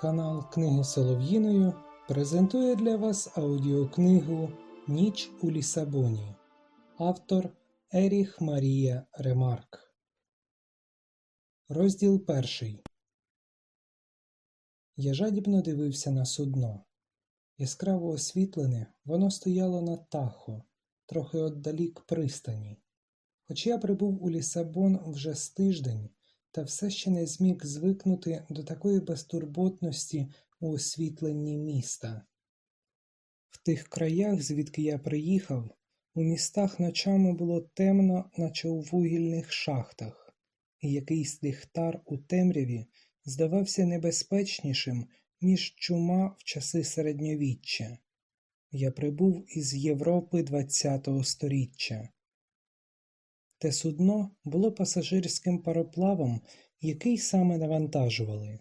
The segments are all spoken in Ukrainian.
Канал Книги Солов'їною презентує для вас аудіокнигу Ніч у Лісабоні. Автор Еріх Марія Ремарк. Розділ перший. Я жадібно дивився на судно. Яскраво освітлене, воно стояло на тахо, трохи отдалік пристані. Хоч я прибув у Лісабон вже з тиждень, та все ще не зміг звикнути до такої безтурботності у освітленні міста. В тих краях, звідки я приїхав, у містах ночами було темно, наче у вугільних шахтах, і якийсь ліхтар у темряві здавався небезпечнішим, ніж чума в часи середньовіччя. Я прибув із Європи ХХ століття. Те судно було пасажирським пароплавом, який саме навантажували.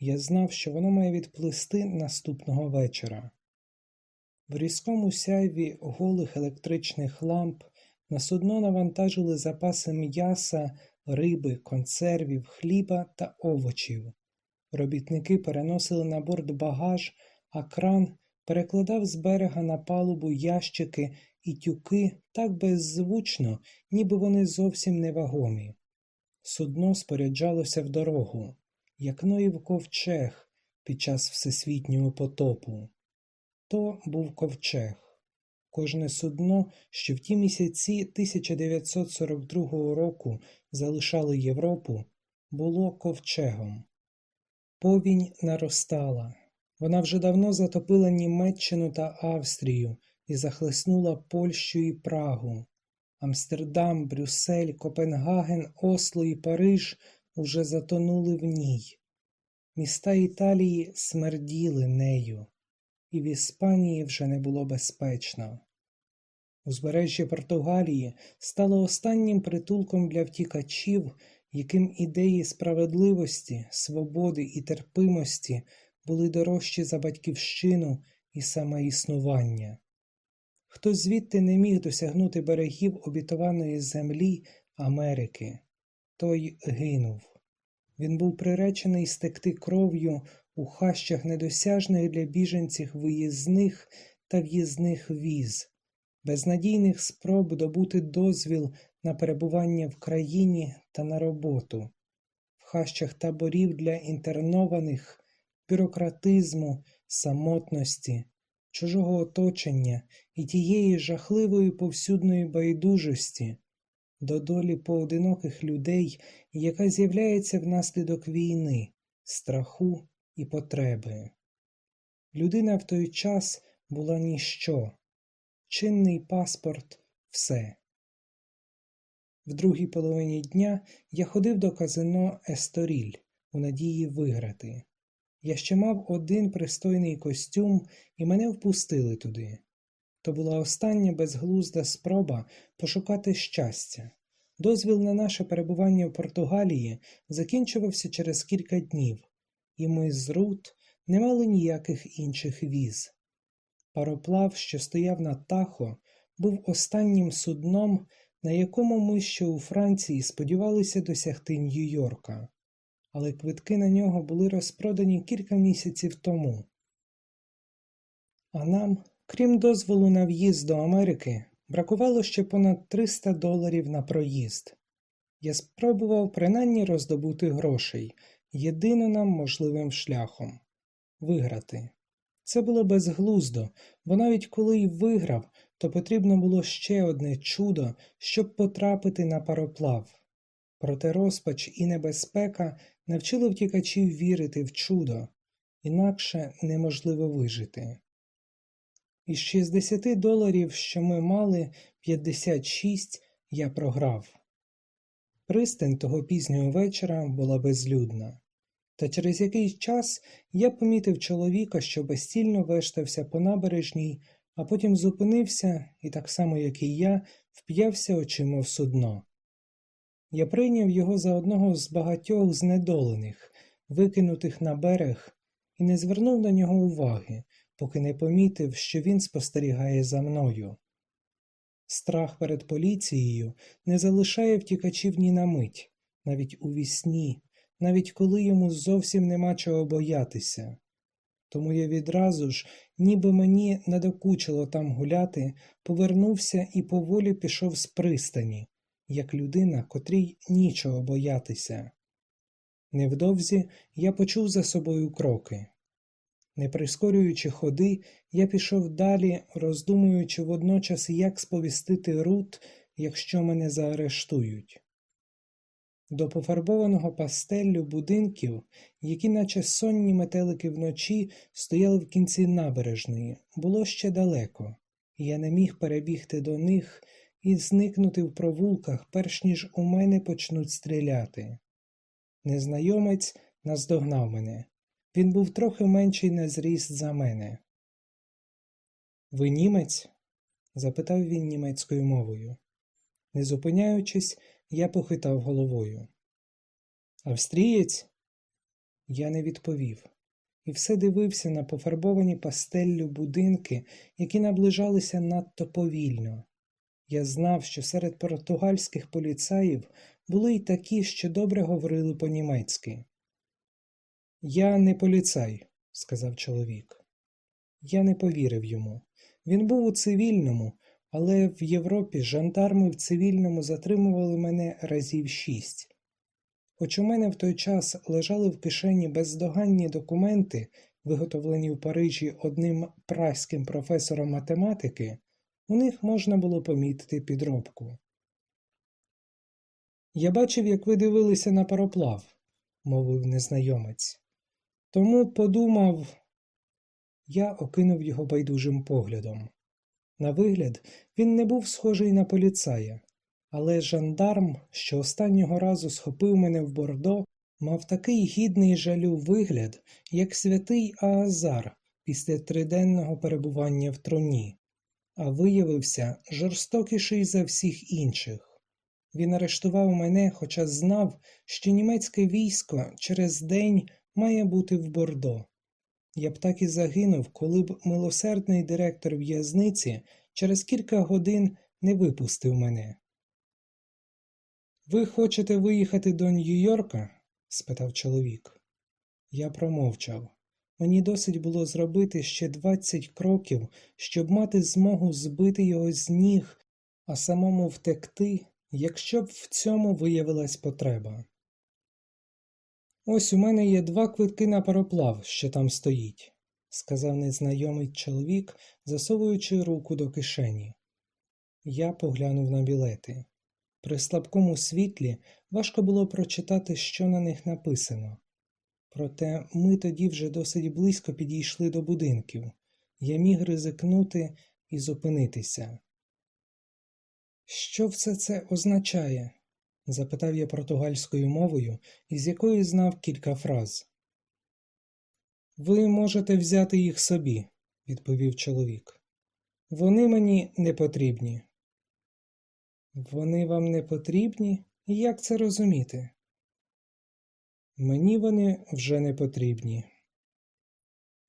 Я знав, що воно має відплисти наступного вечора. В різкому сяйві голих електричних ламп на судно навантажили запаси м'яса, риби, консервів, хліба та овочів. Робітники переносили на борт багаж, а кран перекладав з берега на палубу ящики і тюки так беззвучно, ніби вони зовсім невагомі. Судно споряджалося в дорогу, як Ноїв ковчег під час всесвітнього потопу. То був ковчег. Кожне судно, що в ті місяці 1942 року залишали Європу, було ковчегом. Повінь наростала. Вона вже давно затопила Німеччину та Австрію і захлеснула Польщу і Прагу. Амстердам, Брюссель, Копенгаген, Осло і Париж уже затонули в ній. Міста Італії смерділи нею, і в Іспанії вже не було безпечно. Узбережжя Португалії стало останнім притулком для втікачів, яким ідеї справедливості, свободи і терпимості були дорожчі за батьківщину і самоіснування. Хто звідти не міг досягнути берегів обітованої землі Америки, той гинув. Він був приречений стекти кров'ю у хащах недосяжних для біженців виїзних та в'їзних віз, безнадійних спроб добути дозвіл на перебування в країні та на роботу, в хащах таборів для інтернованих, бюрократизму, самотності, чужого оточення і тієї жахливої повсюдної байдужості до долі поодиноких людей, яка з'являється внаслідок війни, страху і потреби. Людина в той час була ніщо, чинний паспорт все. В другій половині дня я ходив до казино Есторіль у надії виграти. Я ще мав один пристойний костюм, і мене впустили туди. То була остання безглузда спроба пошукати щастя. Дозвіл на наше перебування в Португалії закінчувався через кілька днів, і ми з Рут не мали ніяких інших віз. Пароплав, що стояв на тахо, був останнім судном, на якому ми ще у Франції сподівалися досягти Нью-Йорка але квитки на нього були розпродані кілька місяців тому. А нам, крім дозволу на в'їзд до Америки, бракувало ще понад 300 доларів на проїзд. Я спробував принаймні роздобути грошей єдино нам можливим шляхом виграти. Це було безглуздо, бо навіть коли й виграв, то потрібно було ще одне чудо, щоб потрапити на пароплав. Проте розпач і небезпека навчили втікачів вірити в чудо, інакше неможливо вижити. Із 60 доларів, що ми мали, 56 я програв. Пристань того пізнього вечора була безлюдна, та через якийсь час я помітив чоловіка, що безцільно вештався по набережній, а потім зупинився і, так само як і я, вп'явся очима в судно. Я прийняв його за одного з багатьох знедолених, викинутих на берег, і не звернув на нього уваги, поки не помітив, що він спостерігає за мною. Страх перед поліцією не залишає втікачів ні на мить, навіть у вісні, навіть коли йому зовсім нема чого боятися. Тому я відразу ж, ніби мені надокучило там гуляти, повернувся і поволі пішов з пристані, як людина, котрій нічого боятися. Невдовзі я почув за собою кроки. Не прискорюючи ходи, я пішов далі, роздумуючи водночас, як сповістити Рут, якщо мене заарештують. До пофарбованого пастеллю будинків, які, наче сонні метелики вночі, стояли в кінці набережної, було ще далеко, і я не міг перебігти до них і зникнути в провулках, перш ніж у мене почнуть стріляти. Незнайомець наздогнав мене. Він був трохи менший на зріст за мене. Ви німець? запитав він німецькою мовою. Не зупиняючись, я похитав головою. Австрієць? Я не відповів і все дивився на пофарбовані пастеллю будинки, які наближалися надто повільно. Я знав, що серед португальських поліцаїв були й такі, що добре говорили по-німецьки. Я не поліцай, сказав чоловік. Я не повірив йому. Він був у цивільному, але в Європі жандарми в цивільному затримували мене разів шість. Хоч у мене в той час лежали в кишені бездоганні документи, виготовлені в Парижі одним праським професором математики, у них можна було помітити підробку. Я бачив, як ви дивилися на пароплав, мовив незнайомець. Тому подумав, я окинув його байдужим поглядом. На вигляд, він не був схожий на поліцая, але жандарм, що останнього разу схопив мене в бордо, мав такий гідний жалю вигляд, як святий Аазар після триденного перебування в труні, а виявився жорстокіший за всіх інших. Він арештував мене, хоча знав, що німецьке військо через день має бути в бордо. Я б так і загинув, коли б милосердний директор в'язниці через кілька годин не випустив мене. Ви хочете виїхати до Нью-Йорка? спитав чоловік. Я промовчав. Мені досить було зробити ще двадцять кроків, щоб мати змогу збити його з ніг, а самому втекти, якщо б в цьому виявилась потреба. Ось у мене є два квитки на пароплав, що там стоїть, сказав незнайомий чоловік, засовуючи руку до кишені. Я поглянув на білети. При слабкому світлі важко було прочитати, що на них написано. Проте ми тоді вже досить близько підійшли до будинків. Я міг ризикнути і зупинитися. Що все це означає? запитав я португальською мовою, із якої знав кілька фраз. Ви можете взяти їх собі, відповів чоловік. Вони мені не потрібні. Вони вам не потрібні? Як це розуміти? Мені вони вже не потрібні.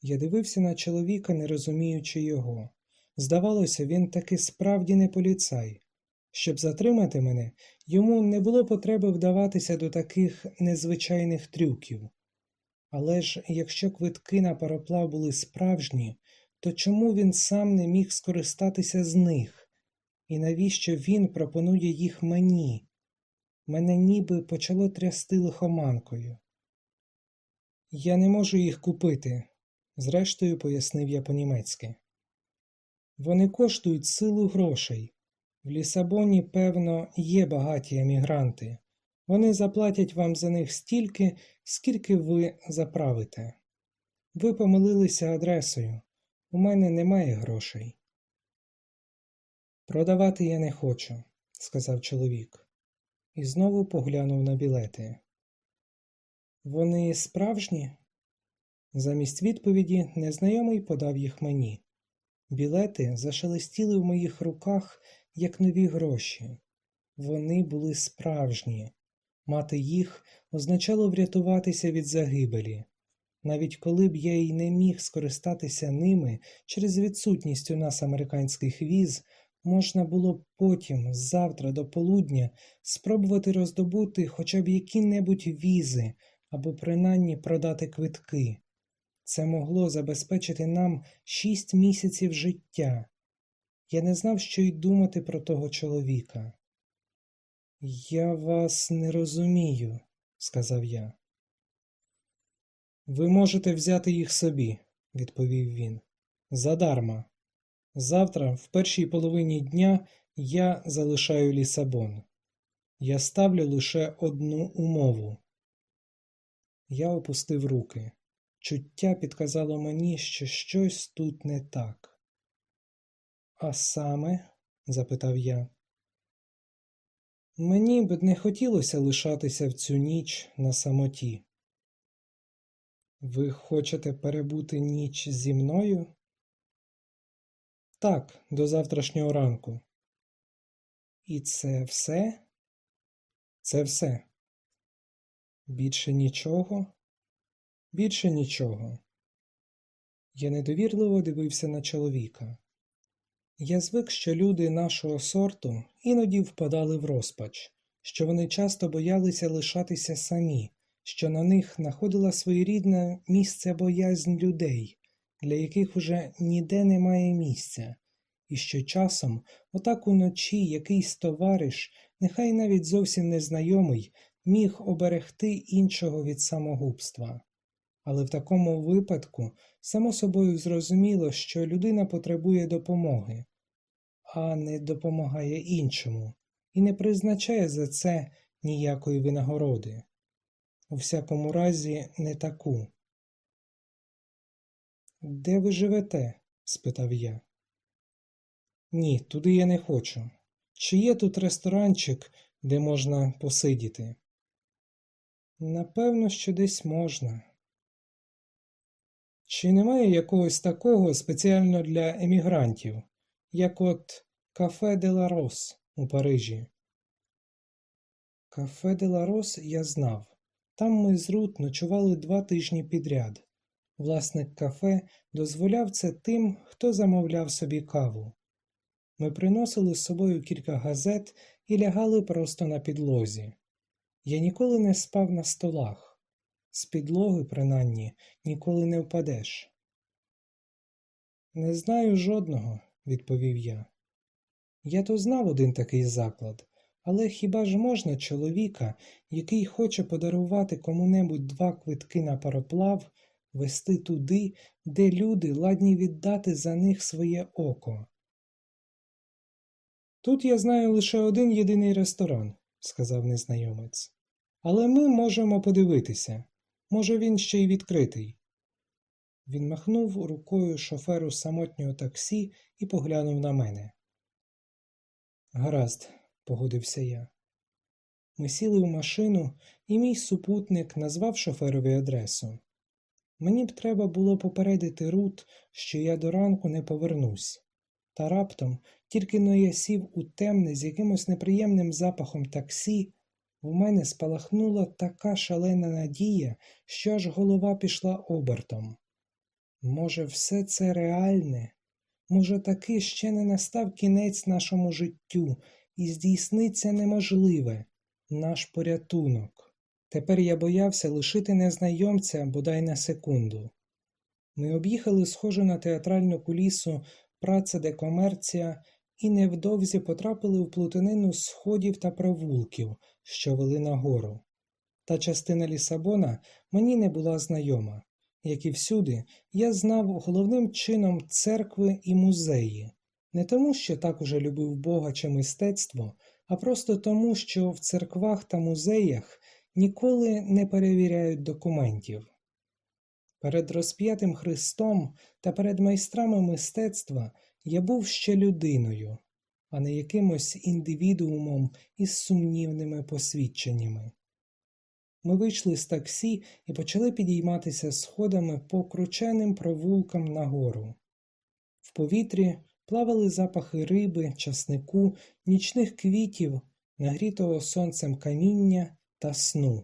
Я дивився на чоловіка, не розуміючи його. Здавалося, він таки справді не поліцай. Щоб затримати мене, йому не було потреби вдаватися до таких незвичайних трюків. Але ж якщо квитки на пароплав були справжні, то чому він сам не міг скористатися з них? І навіщо він пропонує їх мені? Мене ніби почало трясти лихоманкою. Я не можу їх купити, зрештою пояснив я по-німецьки. Вони коштують силу грошей. В Лісабоні, певно, є багаті емігранти. Вони заплатять вам за них стільки, скільки ви заправите. Ви помилилися адресою. У мене немає грошей. Продавати я не хочу, сказав чоловік, і знову поглянув на білети. Вони справжні? Замість відповіді незнайомий подав їх мені. Білети зашелестіли в моїх руках, як нові гроші. Вони були справжні. Мати їх означало врятуватися від загибелі. Навіть коли б я й не міг скористатися ними через відсутність у нас американських віз, можна було б потім, завтра до полудня, спробувати роздобути хоча б які-небудь візи або принаймні продати квитки. Це могло забезпечити нам шість місяців життя. Я не знав, що й думати про того чоловіка. Я вас не розумію, сказав я. Ви можете взяти їх собі, відповів він. Задарма. Завтра, в першій половині дня, я залишаю Лісабон. Я ставлю лише одну умову. Я опустив руки. Чуття підказало мені, що щось тут не так. А саме? запитав я. Мені б не хотілося лишатися в цю ніч на самоті. Ви хочете перебути ніч зі мною? Так, до завтрашнього ранку. І це все? Це все. Більше нічого? Більше нічого. Я недовірливо дивився на чоловіка. Я звик, що люди нашого сорту іноді впадали в розпач, що вони часто боялися лишатися самі, що на них находила своєрідне місце боязнь людей, для яких уже ніде немає місця, і що часом, отак уночі, якийсь товариш, нехай навіть зовсім незнайомий, міг оберегти іншого від самогубства. Але в такому випадку, само собою зрозуміло, що людина потребує допомоги, а не допомагає іншому, і не призначає за це ніякої винагороди. У всякому разі, не таку. Де ви живете? спитав я. Ні, туди я не хочу. Чи є тут ресторанчик, де можна посидіти? Напевно, що десь можна. Чи немає якогось такого спеціально для емігрантів, як от Кафе де ла Рос у Парижі? Кафе де ла Рос я знав. Там ми з Рут ночували два тижні підряд. Власник кафе дозволяв це тим, хто замовляв собі каву. Ми приносили з собою кілька газет і лягали просто на підлозі. Я ніколи не спав на столах. З підлоги, принаймні, ніколи не впадеш. Не знаю жодного, відповів я. Я то знав один такий заклад, але хіба ж можна чоловіка, який хоче подарувати кому-небудь два квитки на пароплав, вести туди, де люди ладні віддати за них своє око? Тут я знаю лише один єдиний ресторан, сказав незнайомець, але ми можемо подивитися. Може, він ще й відкритий. Він махнув рукою шоферу самотнього таксі і поглянув на мене. Гаразд, погодився я. Ми сіли в машину, і мій супутник назвав шоферові адресу. Мені б треба було попередити Рут, що я до ранку не повернусь, та раптом, тільки но я сів у темне з якимось неприємним запахом таксі, в мене спалахнула така шалена надія, що аж голова пішла обертом. Може, все це реальне? Може, таки ще не настав кінець нашому життю і здійсниться неможливе, наш порятунок. Тепер я боявся лишити незнайомця бодай на секунду. Ми об'їхали схожу на театральну кулісу праца де комерція і невдовзі потрапили в плутанину сходів та провулків, що вели нагору. Та частина Лісабона мені не була знайома, як і всюди, я знав головним чином церкви і музеї, не тому, що так уже любив Бога чи мистецтво, а просто тому, що в церквах та музеях ніколи не перевіряють документів. Перед розп'ятим Христом та перед майстрами мистецтва я був ще людиною, а не якимось індивідуумом із сумнівними посвідченнями. Ми вийшли з таксі і почали підійматися сходами по крученим провулкам нагору. В повітрі плавали запахи риби, часнику, нічних квітів, нагрітого сонцем каміння та сну.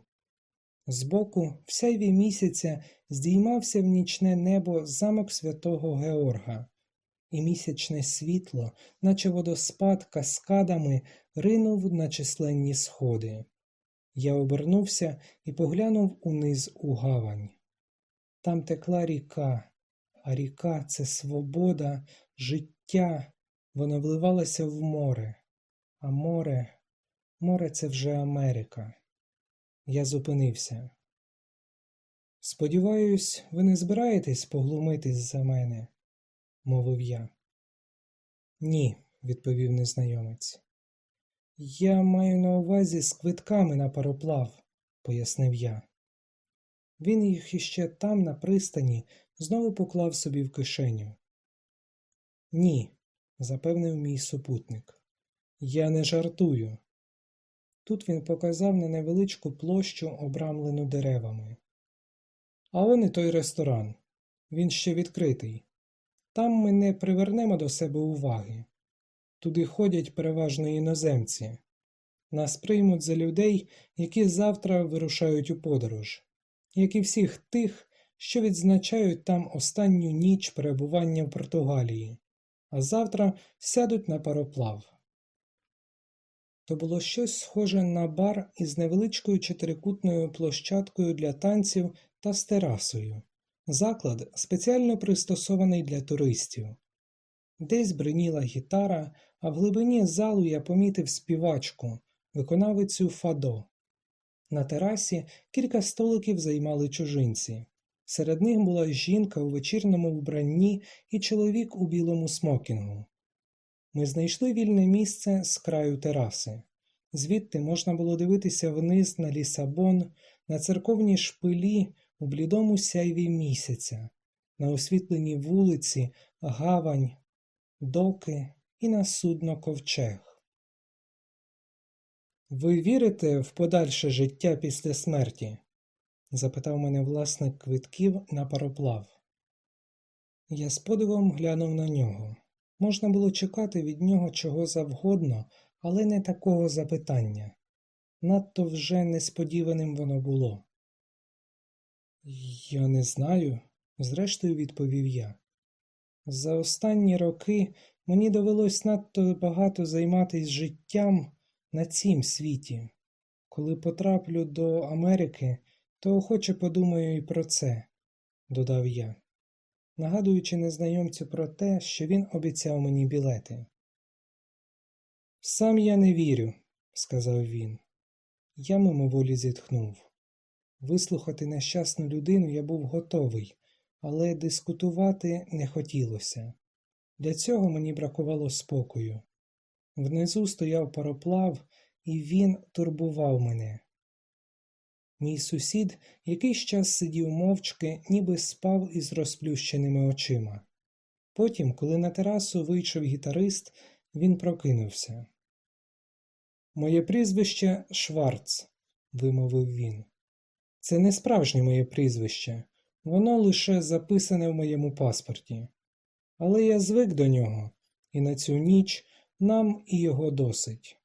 Збоку, в сяйві місяця, здіймався в нічне небо замок святого Георга, і місячне світло, наче водоспад каскадами, ринув на численні сходи. Я обернувся і поглянув униз у гавань. Там текла ріка, а ріка це свобода, життя, вона вливалася в море, а море, море це вже Америка. Я зупинився. Сподіваюсь, ви не збираєтесь поглумитись за мене, мовив я. Ні, відповів незнайомець. Я маю на увазі з квитками на пароплав, пояснив я. Він їх іще там, на пристані, знову поклав собі в кишеню. Ні, запевнив мій супутник. Я не жартую. Тут він показав на невеличку площу, обрамлену деревами. А он і той ресторан. Він ще відкритий. Там ми не привернемо до себе уваги. Туди ходять переважно іноземці. Нас приймуть за людей, які завтра вирушають у подорож, як і всіх тих, що відзначають там останню ніч перебування в Португалії, а завтра сядуть на пароплав. То було щось схоже на бар із невеличкою чотирикутною площадкою для танців та з терасою. Заклад спеціально пристосований для туристів. Десь бриніла гітара, а в глибині залу я помітив співачку, виконавицю Фадо. На терасі кілька столиків займали чужинці. Серед них була жінка у вечірньому вбранні і чоловік у білому смокінгу. Ми знайшли вільне місце з краю тераси. Звідти можна було дивитися вниз на лісабон, на церковні шпилі у блідому сяйві місяця, на освітленій вулиці, гавань, доки і на судно ковчег. Ви вірите в подальше життя після смерті? запитав мене власник квитків на пароплав. Я з подивом глянув на нього. Можна було чекати від нього чого завгодно, але не такого запитання. Надто вже несподіваним воно було. Я не знаю, зрештою відповів я. За останні роки мені довелось надто багато займатися життям на цім світі. Коли потраплю до Америки, то охоче подумаю і про це, додав я, нагадуючи незнайомцю про те, що він обіцяв мені білети. Сам я не вірю, сказав він. Я мимоволі зітхнув. Вислухати нещасну людину я був готовий, але дискутувати не хотілося. Для цього мені бракувало спокою. Внизу стояв пароплав, і він турбував мене. Мій сусід якийсь час сидів мовчки, ніби спав із розплющеними очима. Потім, коли на терасу вийшов гітарист, він прокинувся. Моє прізвище Шварц, вимовив він. Це не справжнє моє прізвище, воно лише записане в моєму паспорті. Але я звик до нього, і на цю ніч нам і його досить.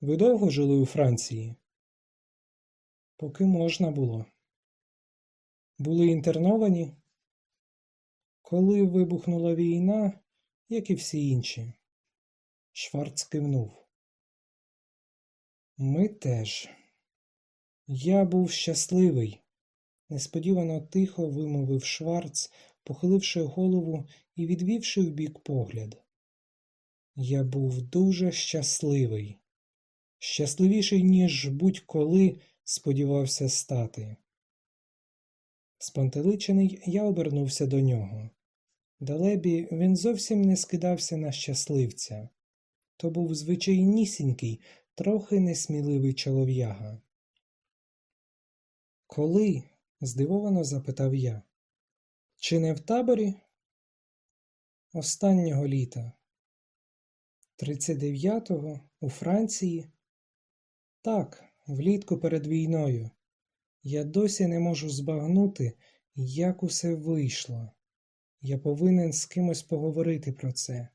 Ви довго жили у Франції? Поки можна було. Були інтерновані? Коли вибухнула війна, як і всі інші. Шварц кивнув. Ми теж. Я був щасливий, несподівано тихо вимовив Шварц, похиливши голову і відвівши вбік погляд. Я був дуже щасливий, щасливіший, ніж будь-коли сподівався стати. Спантеличений я обернувся до нього. Далебі він зовсім не скидався на щасливця. То був звичайнісінький, трохи несміливий чолов'яга. Коли? здивовано запитав я. Чи не в таборі? Останнього літа. Тридцять дев'ятого у Франції? Так, влітку перед війною. Я досі не можу збагнути, як усе вийшло. Я повинен з кимось поговорити про це.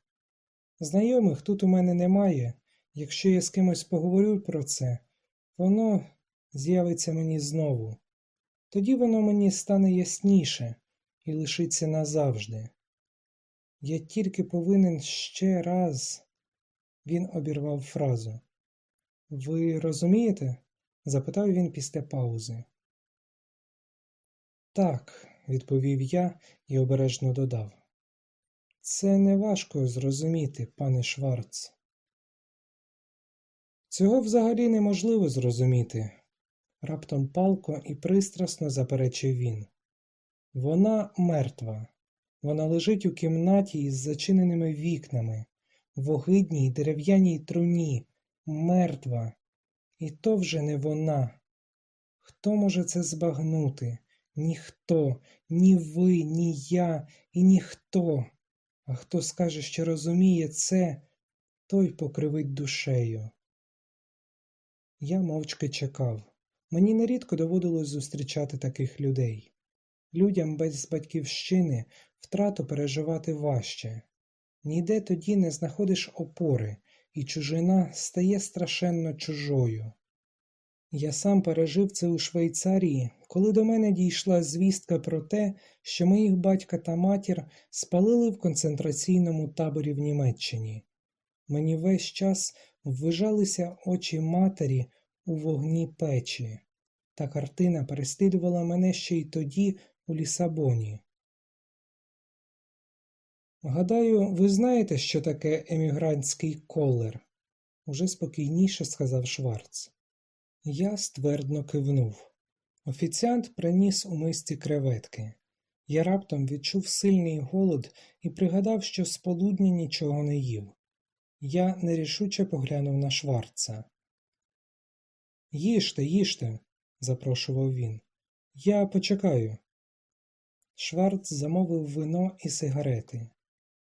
Знайомих тут у мене немає. Якщо я з кимось поговорю про це, воно з'явиться мені знову. Тоді воно мені стане ясніше і лишиться назавжди. Я тільки повинен ще раз. Він обірвав фразу. Ви розумієте? запитав він після паузи. Так, відповів я і обережно додав. Це неважко зрозуміти, пане Шварц. Цього взагалі неможливо зрозуміти, раптом палко і пристрасно заперечив він. Вона мертва. Вона лежить у кімнаті із зачиненими вікнами, в огидній дерев'яній труні, мертва. І то вже не вона. Хто може це збагнути? Ніхто, ні ви, ні я, і ніхто. А хто скаже, що розуміє це, той покривить душею. Я мовчки чекав. Мені нерідко доводилось зустрічати таких людей. Людям без батьківщини втрату переживати важче. Ніде тоді не знаходиш опори, і чужина стає страшенно чужою. Я сам пережив це у Швейцарії, коли до мене дійшла звістка про те, що моїх батька та матір спалили в концентраційному таборі в Німеччині. Мені весь час ввижалися очі матері у вогні печі. Та картина переслідувала мене ще й тоді у Лісабоні. Гадаю, ви знаєте, що таке емігрантський колер? уже спокійніше сказав Шварц. Я ствердно кивнув. Офіціант приніс у мисці креветки. Я раптом відчув сильний голод і пригадав, що з полудня нічого не їв. Я нерішуче поглянув на Шварца. Їжте, їжте, запрошував він. Я почекаю. Шварц замовив вино і сигарети.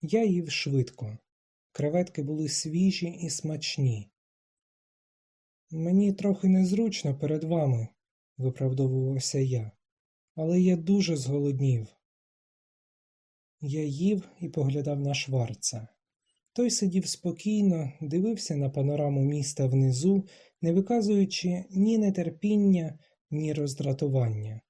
Я їв швидко. Креветки були свіжі і смачні. Мені трохи незручно перед вами, виправдовувався я, але я дуже зголоднів. Я їв і поглядав на шварца. Той сидів спокійно, дивився на панораму міста внизу, не виказуючи ні нетерпіння, ні роздратування.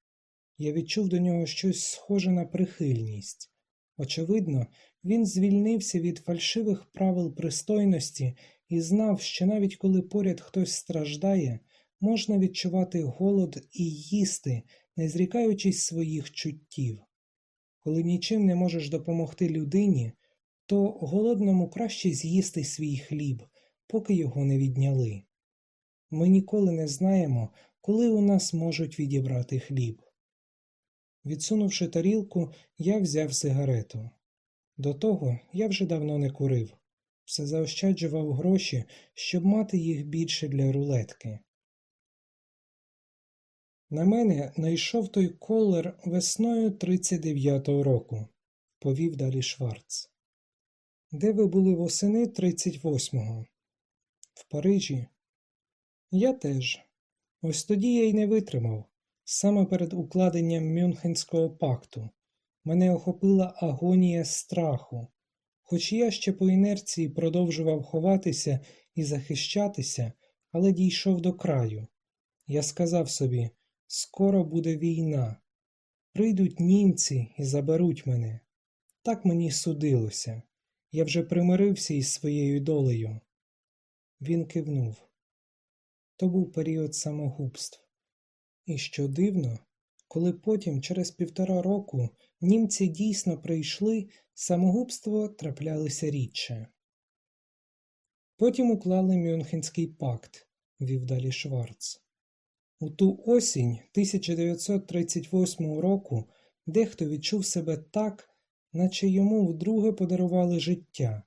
Я відчув до нього щось схоже на прихильність. Очевидно, він звільнився від фальшивих правил пристойності і знав, що навіть коли поряд хтось страждає, можна відчувати голод і їсти, не зрікаючись своїх чуттів. Коли нічим не можеш допомогти людині, то голодному краще з'їсти свій хліб, поки його не відняли. Ми ніколи не знаємо, коли у нас можуть відібрати хліб. Відсунувши тарілку, я взяв сигарету. До того я вже давно не курив, все заощаджував гроші, щоб мати їх більше для рулетки. На мене найшов той колер весною 39-го року, повів далі Шварц. Де ви були восени 38-го? В Парижі? Я теж. Ось тоді я й не витримав. Саме перед укладенням Мюнхенського пакту мене охопила агонія страху. Хоч я ще по інерції продовжував ховатися і захищатися, але дійшов до краю. Я сказав собі скоро буде війна. Прийдуть німці і заберуть мене. Так мені судилося. Я вже примирився із своєю долею. Він кивнув. То був період самогубств. І що дивно, коли потім, через півтора року, німці дійсно прийшли, самогубство траплялися рідше. Потім уклали Мюнхенський пакт, вів далі Шварц. У ту осінь 1938 року дехто відчув себе так, наче йому вдруге подарували життя.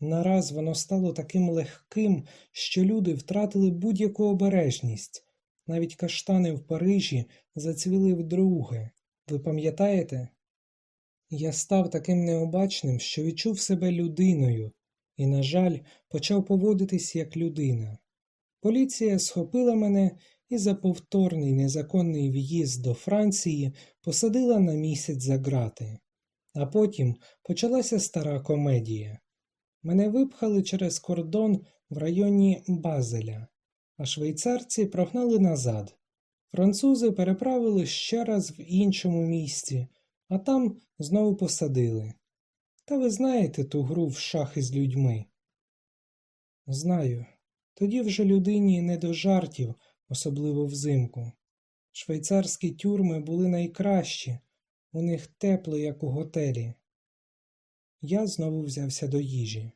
Нараз воно стало таким легким, що люди втратили будь-яку обережність. Навіть каштани в Парижі зацвіли вдруге. Ви пам'ятаєте? Я став таким необачним, що відчув себе людиною і, на жаль, почав поводитись як людина. Поліція схопила мене і за повторний незаконний в'їзд до Франції посадила на місяць за грати. А потім почалася стара комедія. Мене випхали через кордон в районі Базеля а швейцарці прогнали назад. Французи переправили ще раз в іншому місці, а там знову посадили. Та ви знаєте ту гру в шахи з людьми? Знаю. Тоді вже людині не до жартів, особливо взимку. Швейцарські тюрми були найкращі, у них тепло, як у готелі. Я знову взявся до їжі.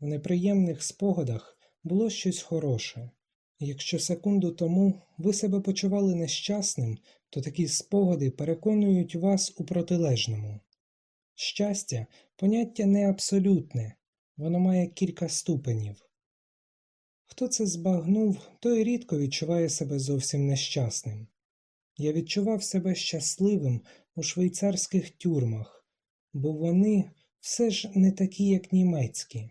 В неприємних спогадах було щось хороше. Якщо секунду тому ви себе почували нещасним, то такі спогади переконують вас у протилежному. Щастя, поняття не абсолютне, воно має кілька ступенів. Хто це збагнув, той рідко відчуває себе зовсім нещасним. Я відчував себе щасливим у швейцарських тюрмах, бо вони все ж не такі, як німецькі.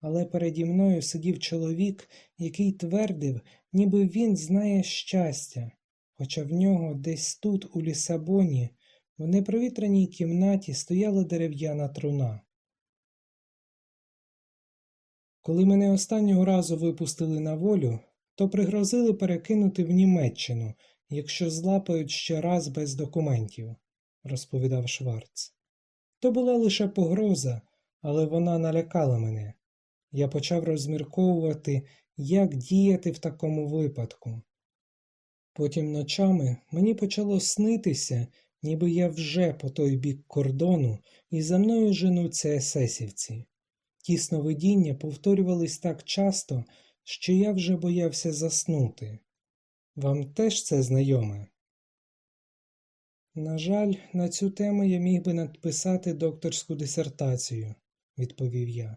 Але переді мною сидів чоловік, який твердив, ніби він знає щастя, хоча в нього десь тут, у Лісабоні, в непровітряній кімнаті стояла дерев'яна труна. Коли мене останнього разу випустили на волю, то пригрозили перекинути в Німеччину, якщо злапають ще раз без документів, розповідав Шварц. То була лише погроза, але вона налякала мене. Я почав розмірковувати, як діяти в такому випадку. Потім ночами мені почало снитися, ніби я вже по той бік кордону і за мною женуться есесівці. Ті сновидіння повторювались так часто, що я вже боявся заснути. Вам теж це знайоме? На жаль, на цю тему я міг би надписати докторську дисертацію, відповів я.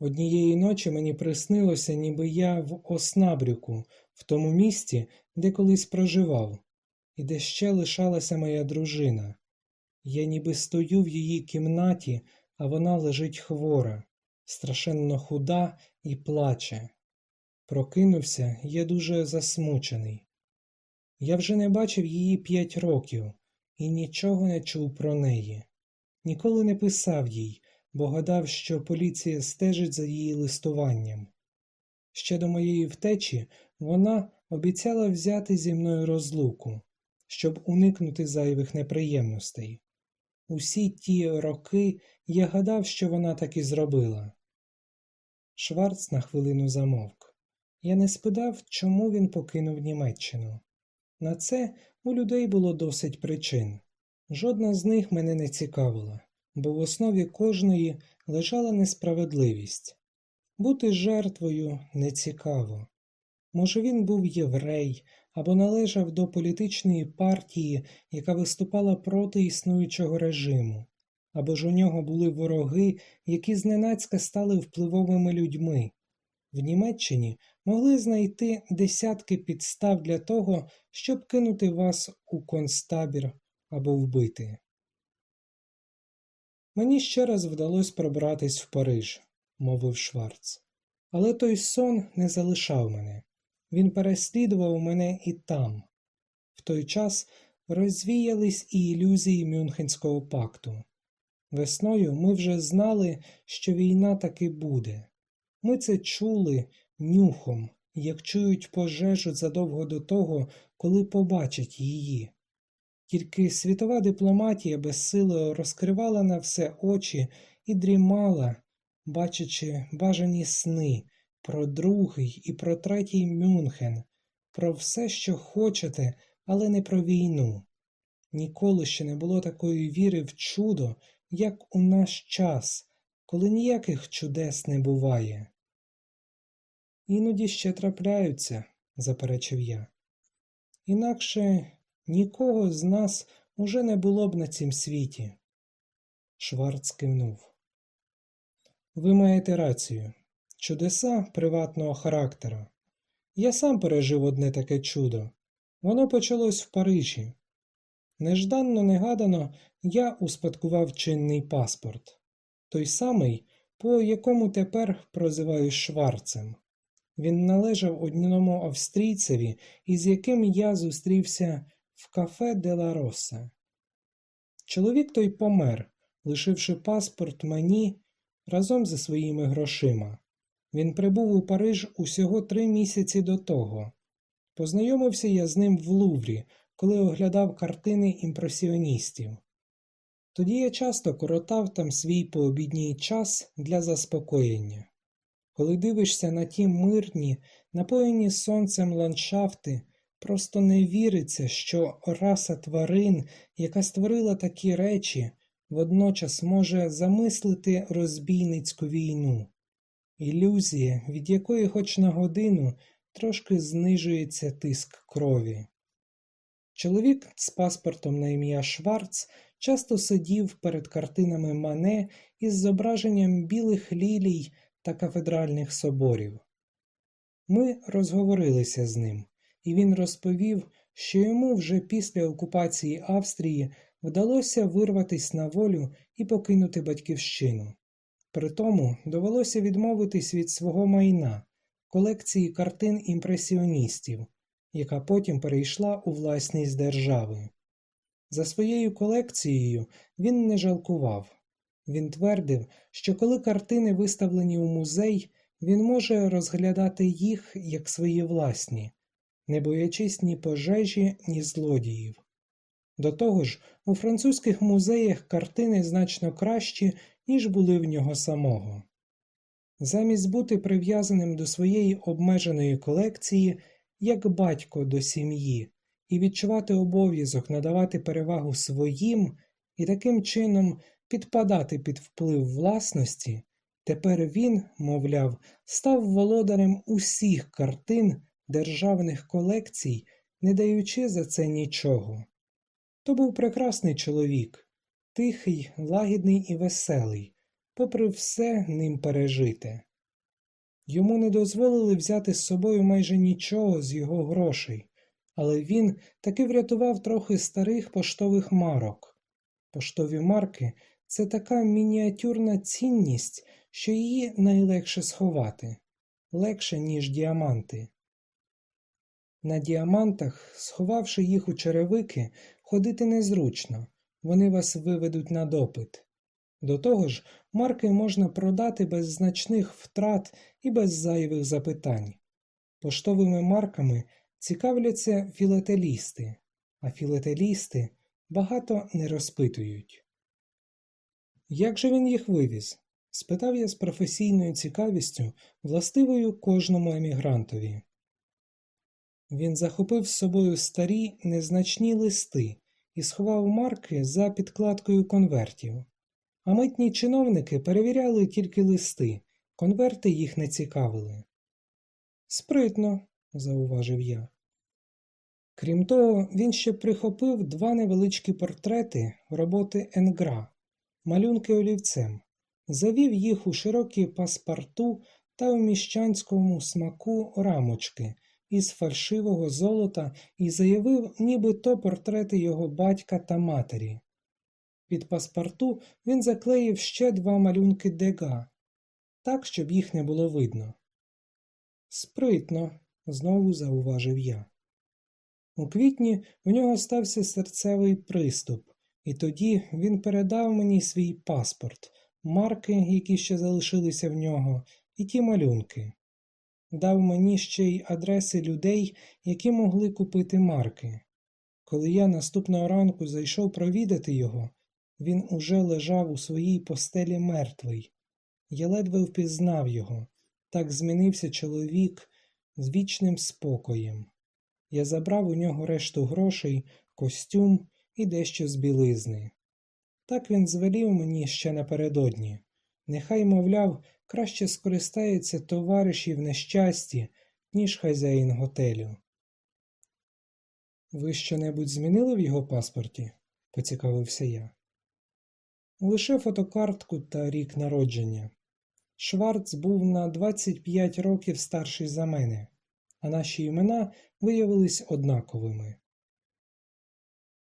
Однієї ночі мені приснилося, ніби я в Оснабрюку, в тому місті, де колись проживав, і де ще лишалася моя дружина. Я ніби стою в її кімнаті, а вона лежить хвора, страшенно худа і плаче. Прокинувся я дуже засмучений. Я вже не бачив її п'ять років і нічого не чув про неї. Ніколи не писав їй, бо гадав, що поліція стежить за її листуванням. Ще до моєї втечі вона обіцяла взяти зі мною розлуку, щоб уникнути зайвих неприємностей. Усі ті роки я гадав, що вона так і зробила. Шварц на хвилину замовк. Я не спитав, чому він покинув Німеччину. На це у людей було досить причин. Жодна з них мене не цікавила, бо в основі кожної лежала несправедливість. Бути жертвою нецікаво. Може, він був єврей або належав до політичної партії, яка виступала проти існуючого режиму, або ж у нього були вороги, які зненацька стали впливовими людьми. В Німеччині могли знайти десятки підстав для того, щоб кинути вас у концтабір або вбити. Мені ще раз вдалося пробратись в Париж, мовив Шварц. Але той сон не залишав мене. Він переслідував мене і там. В той час розвіялись і ілюзії Мюнхенського пакту. Весною ми вже знали, що війна таки буде. Ми це чули нюхом, як чують пожежу задовго до того, коли побачать її. Тільки світова дипломатія безсило розкривала на все очі і дрімала, бачачи бажані сни про другий і про третій Мюнхен, про все, що хочете, але не про війну. Ніколи ще не було такої віри в чудо, як у наш час, коли ніяких чудес не буває. Іноді ще трапляються, заперечив я. Інакше нікого з нас уже не було б на цім світі. Шварц кивнув. Ви маєте рацію. Чудеса приватного характеру. Я сам пережив одне таке чудо. Воно почалось в Парижі. Нежданно негадано я успадкував чинний паспорт, той самий, по якому тепер прозиваю Шварцем. Він належав одному австрійцеві, із яким я зустрівся в кафе де ла Роса. Чоловік той помер, лишивши паспорт мені разом зі своїми грошима. Він прибув у Париж усього три місяці до того. Познайомився я з ним в Луврі, коли оглядав картини імпресіоністів. Тоді я часто коротав там свій пообідній час для заспокоєння. Коли дивишся на ті мирні, напоєні сонцем ландшафти, просто не віриться, що раса тварин, яка створила такі речі, водночас може замислити розбійницьку війну. Ілюзія, від якої хоч на годину трошки знижується тиск крові. Чоловік з паспортом на ім'я Шварц часто сидів перед картинами Мане із зображенням білих лілій та кафедральних соборів. Ми розговорилися з ним, і він розповів, що йому вже після окупації Австрії вдалося вирватися на волю і покинути батьківщину. Притому довелося відмовитись від свого майна, колекції картин імпресіоністів, яка потім перейшла у власність держави. За своєю колекцією він не жалкував. Він твердив, що коли картини виставлені у музей, він може розглядати їх як свої власні, не боячись ні пожежі, ні злодіїв. До того ж, у французьких музеях картини значно кращі, ніж були в нього самого. Замість бути прив'язаним до своєї обмеженої колекції, як батько до сім'ї, і відчувати обов'язок надавати перевагу своїм і таким чином підпадати під вплив власності, тепер він, мовляв, став володарем усіх картин державних колекцій, не даючи за це нічого. То був прекрасний чоловік, тихий, лагідний і веселий, попри все ним пережите. Йому не дозволили взяти з собою майже нічого з його грошей, але він таки врятував трохи старих поштових марок. Поштові марки це така мініатюрна цінність, що її найлегше сховати, легше, ніж діаманти. На діамантах, сховавши їх у черевики, ходити незручно, вони вас виведуть на допит. До того ж, марки можна продати без значних втрат і без зайвих запитань. Поштовими марками цікавляться філателісти, а філателісти багато не розпитують. Як же він їх вивіз? спитав я з професійною цікавістю, властивою кожному емігрантові. Він захопив з собою старі незначні листи і сховав марки за підкладкою конвертів. А митні чиновники перевіряли тільки листи, конверти їх не цікавили. Спритно, зауважив я. Крім того, він ще прихопив два невеличкі портрети роботи Енгра, малюнки олівцем, завів їх у широкі паспорту та у міщанському смаку рамочки із фальшивого золота і заявив, ніби то портрети його батька та матері. Під паспорту він заклеїв ще два малюнки дега, так, щоб їх не було видно. Спритно, знову зауважив я. У квітні в нього стався серцевий приступ, і тоді він передав мені свій паспорт, марки, які ще залишилися в нього, і ті малюнки. Дав мені ще й адреси людей, які могли купити марки. Коли я наступного ранку зайшов провідати його, він уже лежав у своїй постелі мертвий. Я ледве впізнав його. Так змінився чоловік з вічним спокоєм. Я забрав у нього решту грошей, костюм і дещо з білизни. Так він звелів мені ще напередодні. Нехай, мовляв, краще скористається товаришів нещасті, ніж хазяїн готелю. Ви що-небудь змінили в його паспорті? поцікавився я. Лише фотокартку та рік народження. Шварц був на 25 років старший за мене, а наші імена виявились однаковими.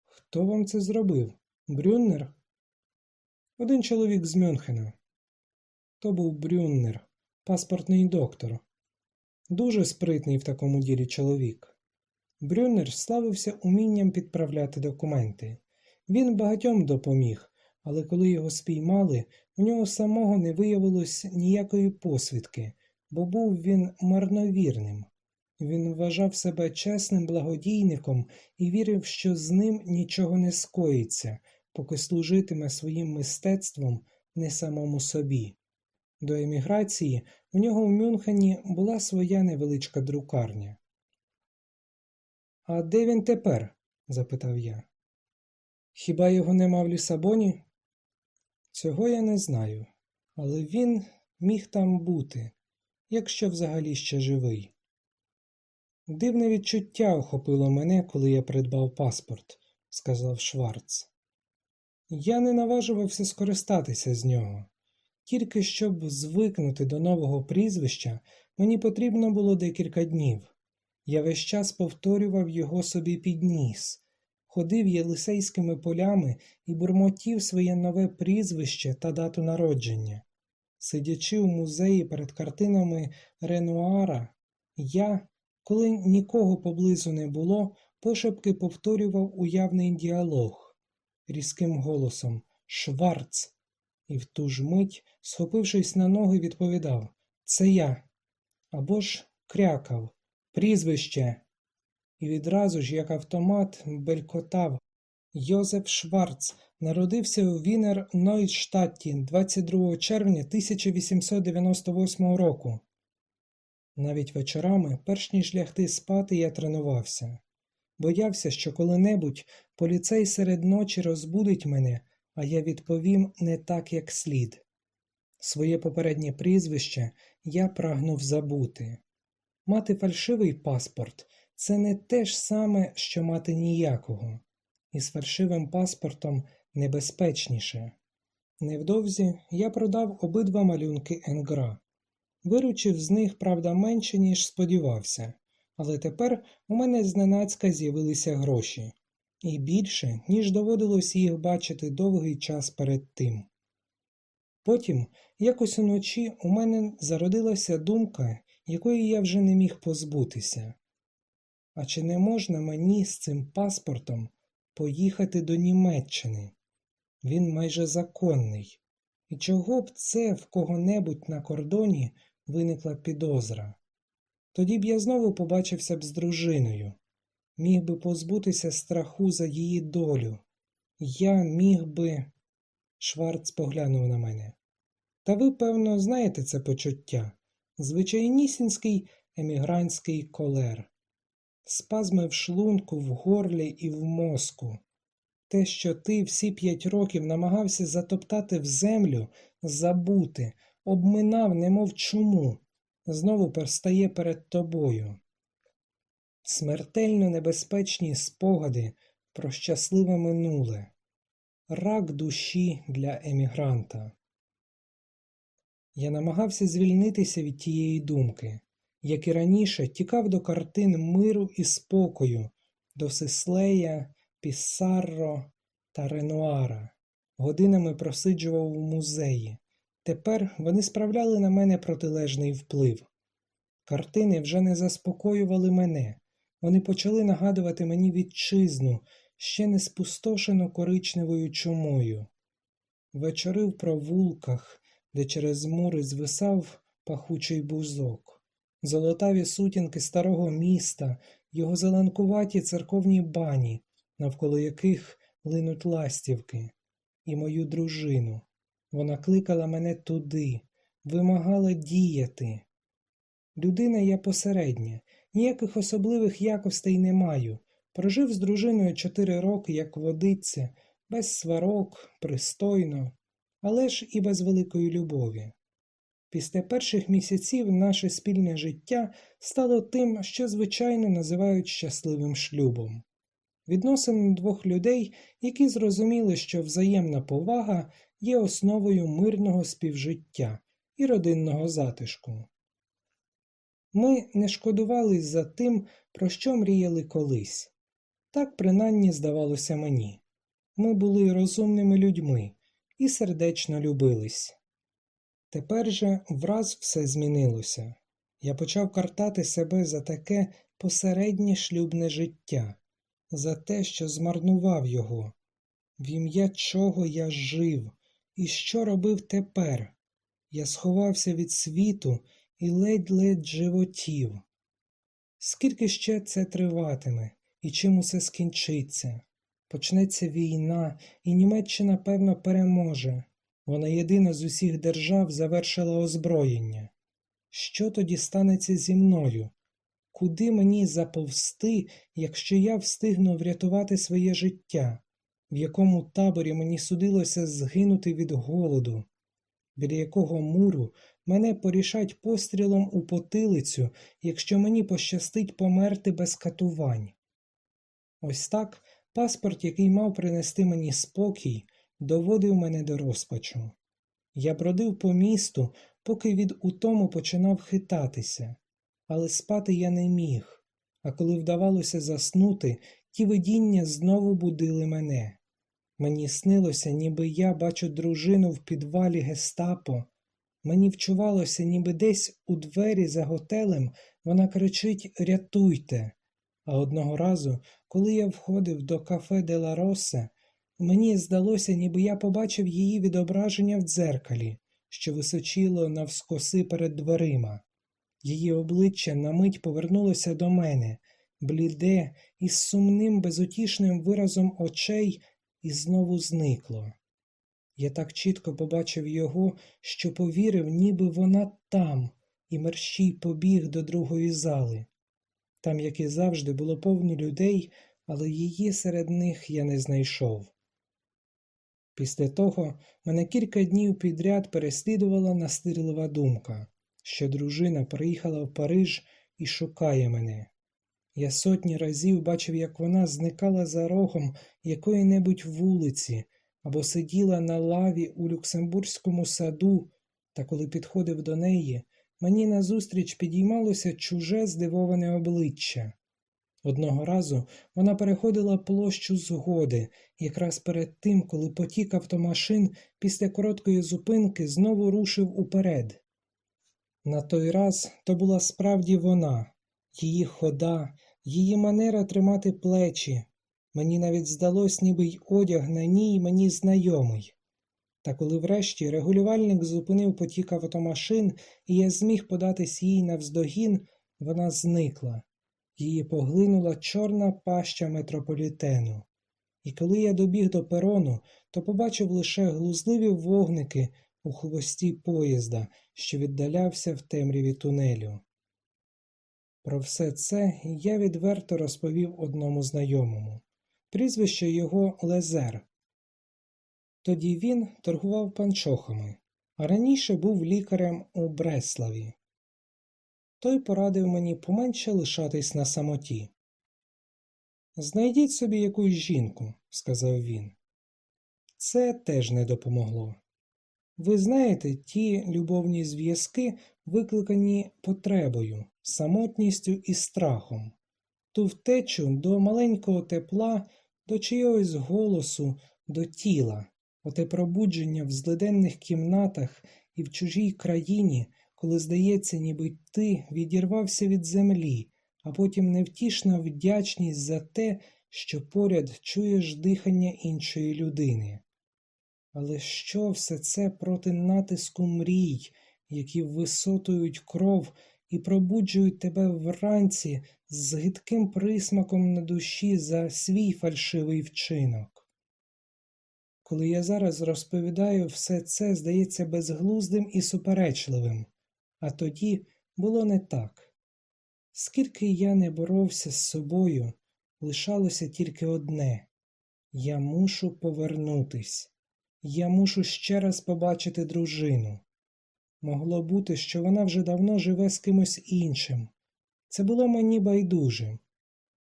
Хто вам це зробив? Брюннер? Один чоловік з Мюнхена. То був Брюннер, паспортний доктор. Дуже спритний в такому ділі чоловік. Брюннер славився умінням підправляти документи. Він багатьом допоміг, але коли його спіймали, у нього самого не виявилось ніякої посвідки, бо був він марновірним. Він вважав себе чесним благодійником і вірив, що з ним нічого не скоїться, поки служитиме своїм мистецтвом не самому собі. До еміграції У нього в Мюнхені була своя невеличка друкарня. А де він тепер? запитав я. Хіба його нема в Лісабоні? Цього я не знаю, але він міг там бути, якщо взагалі ще живий. Дивне відчуття охопило мене, коли я придбав паспорт, сказав Шварц. Я не наважувався скористатися з нього. Тільки щоб звикнути до нового прізвища, мені потрібно було декілька днів. Я весь час повторював його собі під ніс, ходив єлисейськими полями і бурмотів своє нове прізвище та дату народження. Сидячи у музеї перед картинами Ренуара, я, коли нікого поблизу не було, пошепки повторював уявний діалог різким голосом Шварц, і в ту ж мить, схопившись на ноги, відповідав Це я. Або ж крякав Прізвище. І відразу ж, як автомат, белькотав. Йозеф Шварц народився у Вінер Нойштатті 22 червня 1898 року. Навіть вечорами, перш ніж лягти спати, я тренувався. Боявся, що коли-небудь поліцей серед ночі розбудить мене, а я відповім не так, як слід. Своє попереднє прізвище я прагнув забути. Мати фальшивий паспорт це не те ж саме, що мати ніякого, і з фальшивим паспортом небезпечніше. Невдовзі я продав обидва малюнки Енгра. Виручив з них, правда, менше, ніж сподівався, але тепер у мене зненацька з'явилися гроші, і більше, ніж доводилось їх бачити довгий час перед тим. Потім, якось уночі, у мене зародилася думка, якої я вже не міг позбутися. А чи не можна мені з цим паспортом поїхати до Німеччини? Він майже законний. І чого б це в кого-небудь на кордоні виникла підозра? Тоді б я знову побачився б з дружиною, міг би позбутися страху за її долю. Я міг би. Шварц поглянув на мене. Та ви, певно, знаєте це почуття звичайнісінський емігрантський колер, спазми в шлунку, в горлі і в мозку. Те, що ти всі п'ять років намагався затоптати в землю, забути, обминав, немов чому, знову перестає перед тобою. Смертельно небезпечні спогади про щасливе минуле, рак душі для емігранта. Я намагався звільнитися від тієї думки, як і раніше тікав до картин миру і спокою, до Сислея, Піссарро та Ренуара, годинами просиджував у музеї. Тепер вони справляли на мене протилежний вплив. Картини вже не заспокоювали мене, вони почали нагадувати мені вітчизну, ще не спустошену коричневою чумою. Вечори в провулках де через мури звисав пахучий бузок, золотаві сутінки старого міста, його зеленкуваті церковні бані, навколо яких линуть ластівки, і мою дружину. Вона кликала мене туди, вимагала діяти. Людина я посередня, ніяких особливих якостей не маю. Прожив з дружиною чотири роки, як водиться, без сварок, пристойно, але ж і без великої любові. Після перших місяців наше спільне життя стало тим, що звичайно називають щасливим шлюбом. Відносини двох людей, які зрозуміли, що взаємна повага є основою мирного співжиття і родинного затишку. Ми не шкодували за тим, про що мріяли колись. Так принаймні здавалося мені. Ми були розумними людьми, і сердечно любились. Тепер же враз все змінилося. Я почав картати себе за таке посереднє шлюбне життя, за те, що змарнував його, в ім'я чого я жив, і що робив тепер. Я сховався від світу і ледь-ледь животів. Скільки ще це триватиме і чим усе скінчиться? Почнеться війна, і Німеччина, певно, переможе. Вона єдина з усіх держав завершила озброєння. що тоді станеться зі мною? Куди мені заповзти, якщо я встигну врятувати своє життя, в якому таборі мені судилося згинути від голоду, біля якого муру мене порішать пострілом у потилицю, якщо мені пощастить померти без катувань? Ось так паспорт, який мав принести мені спокій, доводив мене до розпачу. Я бродив по місту, поки від утому починав хитатися, але спати я не міг, а коли вдавалося заснути, ті видіння знову будили мене. Мені снилося, ніби я бачу дружину в підвалі гестапо. Мені вчувалося, ніби десь у двері за готелем вона кричить Рятуйте. А одного разу, коли я входив до кафе де ла Роса, мені здалося, ніби я побачив її відображення в дзеркалі, що височило навскоси перед дверима. Її обличчя на мить повернулося до мене, бліде із сумним безутішним виразом очей, і знову зникло. Я так чітко побачив його, що повірив, ніби вона там, і мерщій побіг до другої зали. Там, як і завжди, було повно людей, але її серед них я не знайшов. Після того мене кілька днів підряд переслідувала настирлива думка, що дружина приїхала в Париж і шукає мене. Я сотні разів бачив, як вона зникала за рогом якої-небудь вулиці або сиділа на лаві у Люксембурзькому саду, та коли підходив до неї, мені назустріч підіймалося чуже здивоване обличчя. Одного разу вона переходила площу згоди, якраз перед тим, коли потік автомашин після короткої зупинки знову рушив уперед. На той раз то була справді вона, її хода, її манера тримати плечі. Мені навіть здалось, ніби й одяг на ній мені знайомий. Та коли врешті регулювальник зупинив потік автомашин, і я зміг податись їй навздогін, вона зникла. Її поглинула чорна паща метрополітену. І коли я добіг до перону, то побачив лише глузливі вогники у хвості поїзда, що віддалявся в темряві тунелю. Про все це я відверто розповів одному знайомому. Прізвище його Лезер. Тоді він торгував панчохами, а раніше був лікарем у Бреславі. Той порадив мені поменше лишатись на самоті. Знайдіть собі якусь жінку, сказав він. Це теж не допомогло. Ви знаєте, ті любовні зв'язки викликані потребою, самотністю і страхом, ту втечу до маленького тепла, до чийогось голосу, до тіла, оте пробудження в злиденних кімнатах і в чужій країні, коли здається, ніби ти відірвався від землі, а потім невтішна вдячність за те, що поряд чуєш дихання іншої людини. Але що все це проти натиску мрій, які висотують кров і пробуджують тебе вранці з гидким присмаком на душі за свій фальшивий вчинок? Коли я зараз розповідаю, все це здається безглуздим і суперечливим, а тоді було не так. Скільки я не боровся з собою, лишалося тільки одне я мушу повернутись. Я мушу ще раз побачити дружину. Могло бути, що вона вже давно живе з кимось іншим. Це було мені байдуже.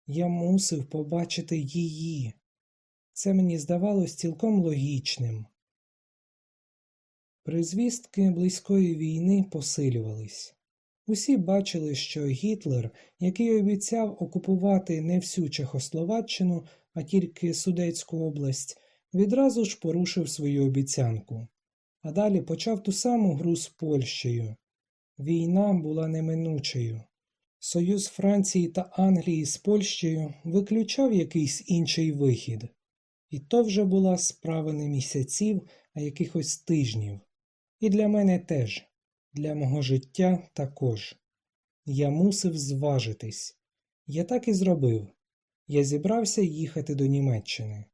Я мусив побачити її. Це мені здавалось цілком логічним. Призвістки близької війни посилювались. Усі бачили, що Гітлер, який обіцяв окупувати не всю Чехословаччину, а тільки Судецьку область, відразу ж порушив свою обіцянку, а далі почав ту саму гру з Польщею. Війна була неминучою. Союз Франції та Англії з Польщею виключав якийсь інший вихід, і то вже була справа не місяців, а якихось тижнів. І для мене теж, для мого життя також. Я мусив зважитись. Я так і зробив. Я зібрався їхати до Німеччини.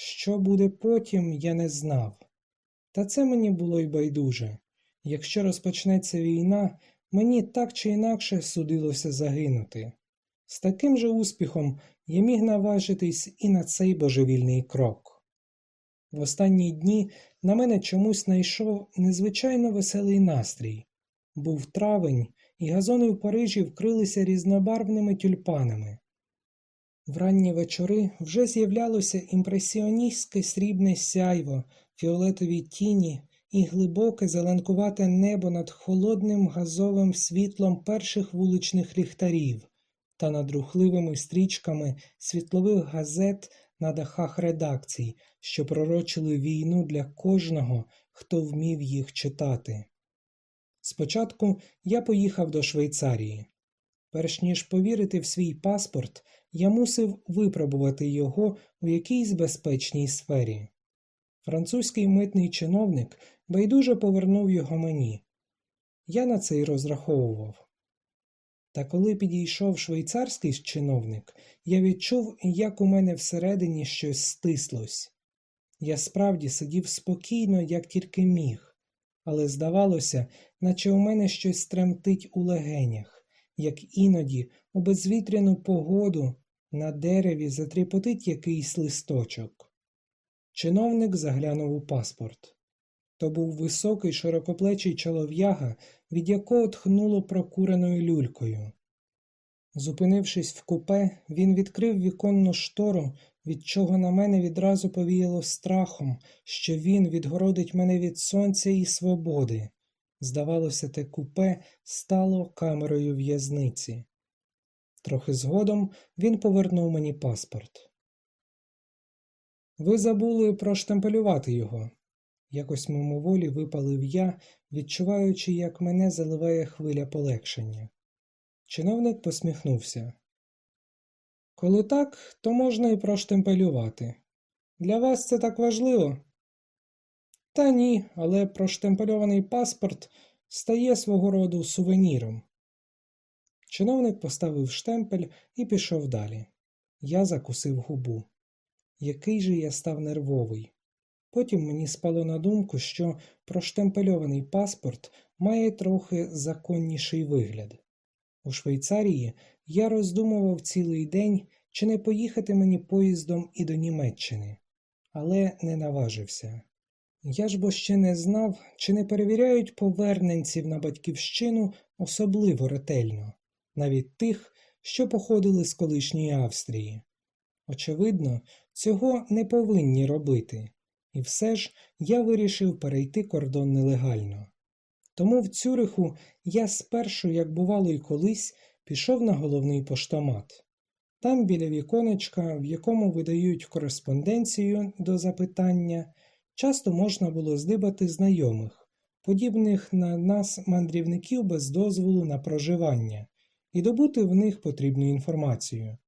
Що буде потім, я не знав. Та це мені було й байдуже. Якщо розпочнеться війна, мені так чи інакше судилося загинути. З таким же успіхом я міг наважитись і на цей божевільний крок. В останні дні на мене чомусь найшов незвичайно веселий настрій. Був травень, і газони в Парижі вкрилися різнобарвними тюльпанами. В ранні вечори вже з'являлося імпресіоністське срібне сяйво, фіолетові тіні і глибоке зеленкувате небо над холодним газовим світлом перших вуличних ліхтарів та над рухливими стрічками світлових газет на дахах редакцій, що пророчили війну для кожного, хто вмів їх читати. Спочатку я поїхав до Швейцарії. Перш ніж повірити в свій паспорт, я мусив випробувати його у якійсь безпечній сфері. Французький митний чиновник байдуже повернув його мені. Я на це й розраховував. Та коли підійшов швейцарський чиновник, я відчув, як у мене всередині щось стислось. Я справді сидів спокійно, як тільки міг, але здавалося, наче у мене щось тремтить у легенях, як іноді у безвітряну погоду на дереві затріпотить якийсь листочок. Чиновник заглянув у паспорт. То був високий широкоплечий чолов'яга, від якого тхнуло прокуреною люлькою. Зупинившись в купе, він відкрив віконну штору, від чого на мене відразу повіяло страхом, що він відгородить мене від сонця і свободи. Здавалося, те купе стало камерою в'язниці. Трохи згодом він повернув мені паспорт. Ви забули проштемпелювати його. Якось мимоволі випалив я, відчуваючи, як мене заливає хвиля полегшення. Чиновник посміхнувся. Коли так, то можна і проштемпелювати. Для вас це так важливо? Та ні, але проштемпельований паспорт стає свого роду сувеніром. Чиновник поставив штемпель і пішов далі. Я закусив губу. Який же я став нервовий. Потім мені спало на думку, що проштемпельований паспорт має трохи законніший вигляд. У Швейцарії я роздумував цілий день, чи не поїхати мені поїздом і до Німеччини, але не наважився. Я ж бо ще не знав, чи не перевіряють поверненців на батьківщину особливо ретельно, навіть тих, що походили з колишньої Австрії. Очевидно, цього не повинні робити, і все ж я вирішив перейти кордон нелегально. Тому в Цюриху я спершу, як бувало й колись, пішов на головний поштомат. Там, біля віконечка, в якому видають кореспонденцію до запитання, часто можна було здибати знайомих, подібних на нас мандрівників без дозволу на проживання, і добути в них потрібну інформацію.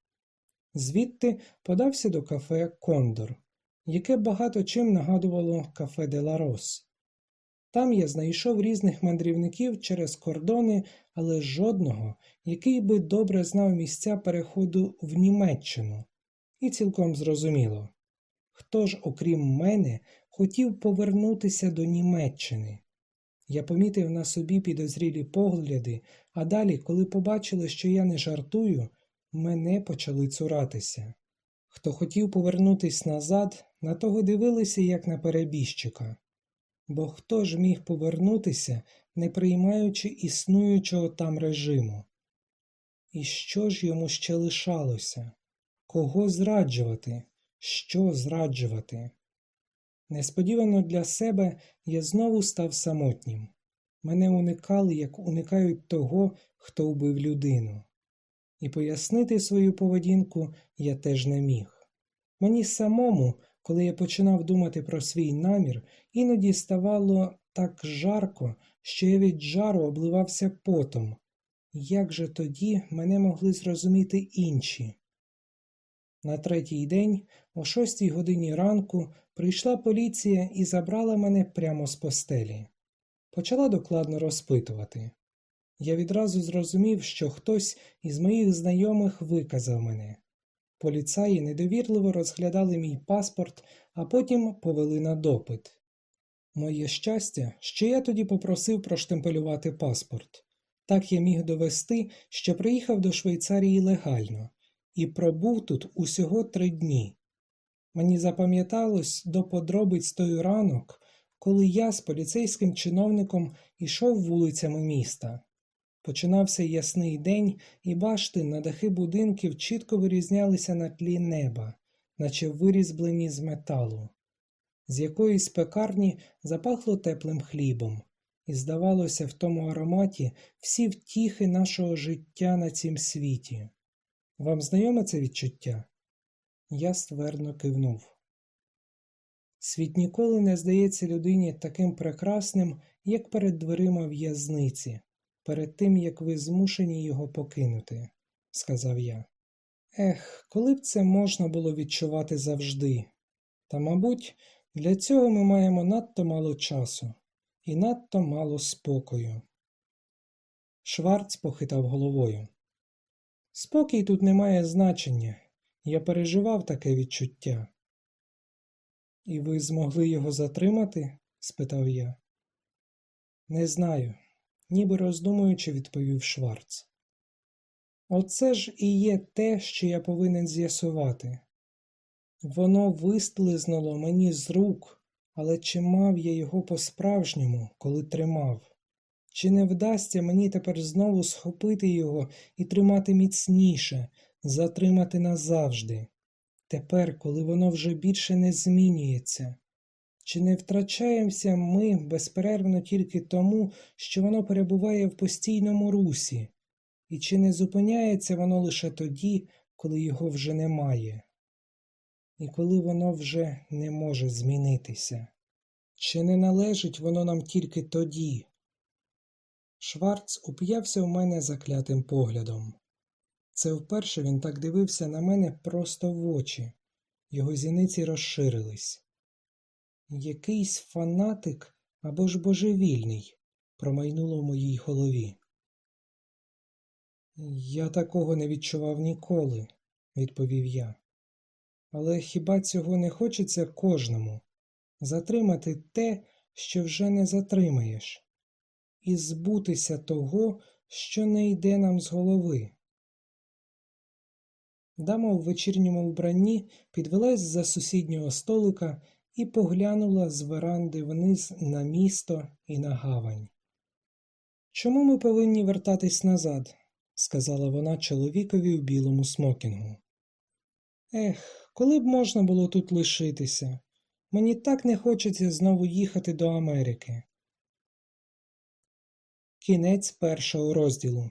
Звідти подався до кафе Кондор, яке багато чим нагадувало кафе Деларос. Там я знайшов різних мандрівників через кордони, але жодного, який би добре знав місця переходу в Німеччину. І цілком зрозуміло, хто ж, окрім мене, хотів повернутися до Німеччини. Я помітив на собі підозрілі погляди, а далі, коли побачили, що я не жартую, мене почали цуратися. Хто хотів повернутись назад, на того дивилися, як на перебіжчика. Бо хто ж міг повернутися, не приймаючи існуючого там режиму? І що ж йому ще лишалося? Кого зраджувати? Що зраджувати? Несподівано для себе я знову став самотнім. Мене уникали, як уникають того, хто вбив людину. І пояснити свою поведінку я теж не міг. Мені самому, коли я починав думати про свій намір, іноді ставало так жарко, що я від жару обливався потом. Як же тоді мене могли зрозуміти інші? На третій день, о шостій годині ранку, прийшла поліція і забрала мене прямо з постелі. Почала докладно розпитувати. Я відразу зрозумів, що хтось із моїх знайомих виказав мене. Поліцаї недовірливо розглядали мій паспорт, а потім повели на допит. Моє щастя, що я тоді попросив проштемпелювати паспорт. Так я міг довести, що приїхав до Швейцарії легально і пробув тут усього три дні. Мені запам'яталось до подробиць той ранок, коли я з поліцейським чиновником ішов вулицями міста. Починався ясний день, і башти на дахи будинків чітко вирізнялися на тлі неба, наче вирізблені з металу. З якоїсь пекарні запахло теплим хлібом, і, здавалося, в тому ароматі всі втіхи нашого життя на цім світі. Вам знайоме це відчуття? Я ствердно кивнув. Світ ніколи не здається людині таким прекрасним, як перед дверима в'язниці, перед тим, як ви змушені його покинути, сказав я. Ех, коли б це можна було відчувати завжди. Та, мабуть, для цього ми маємо надто мало часу і надто мало спокою. Шварц похитав головою. Спокій тут не має значення. Я переживав таке відчуття. І ви змогли його затримати? спитав я. Не знаю, ніби роздумуючи, відповів Шварц. Оце ж і є те, що я повинен з'ясувати. Воно вистлизнуло мені з рук, але чи мав я його по-справжньому, коли тримав? Чи не вдасться мені тепер знову схопити його і тримати міцніше, затримати назавжди? Тепер, коли воно вже більше не змінюється? Чи не втрачаємося ми безперервно тільки тому, що воно перебуває в постійному русі, і чи не зупиняється воно лише тоді, коли його вже немає? І коли воно вже не може змінитися? Чи не належить воно нам тільки тоді? Шварц уп'явся в мене заклятим поглядом. Це вперше він так дивився на мене просто в очі, його зіниці розширились. Якийсь фанатик або ж божевільний промайнуло в моїй голові. Я такого не відчував ніколи, відповів я. Але хіба цього не хочеться кожному затримати те, що вже не затримаєш, і збутися того, що не йде нам з голови? Дама в вечірньому вбранні підвелась за сусіднього столика і поглянула з веранди вниз на місто і на гавань. Чому ми повинні вертатись назад? сказала вона чоловікові в білому смокінгу. Ех, коли б можна було тут лишитися. Мені так не хочеться знову їхати до Америки. Кінець першого розділу.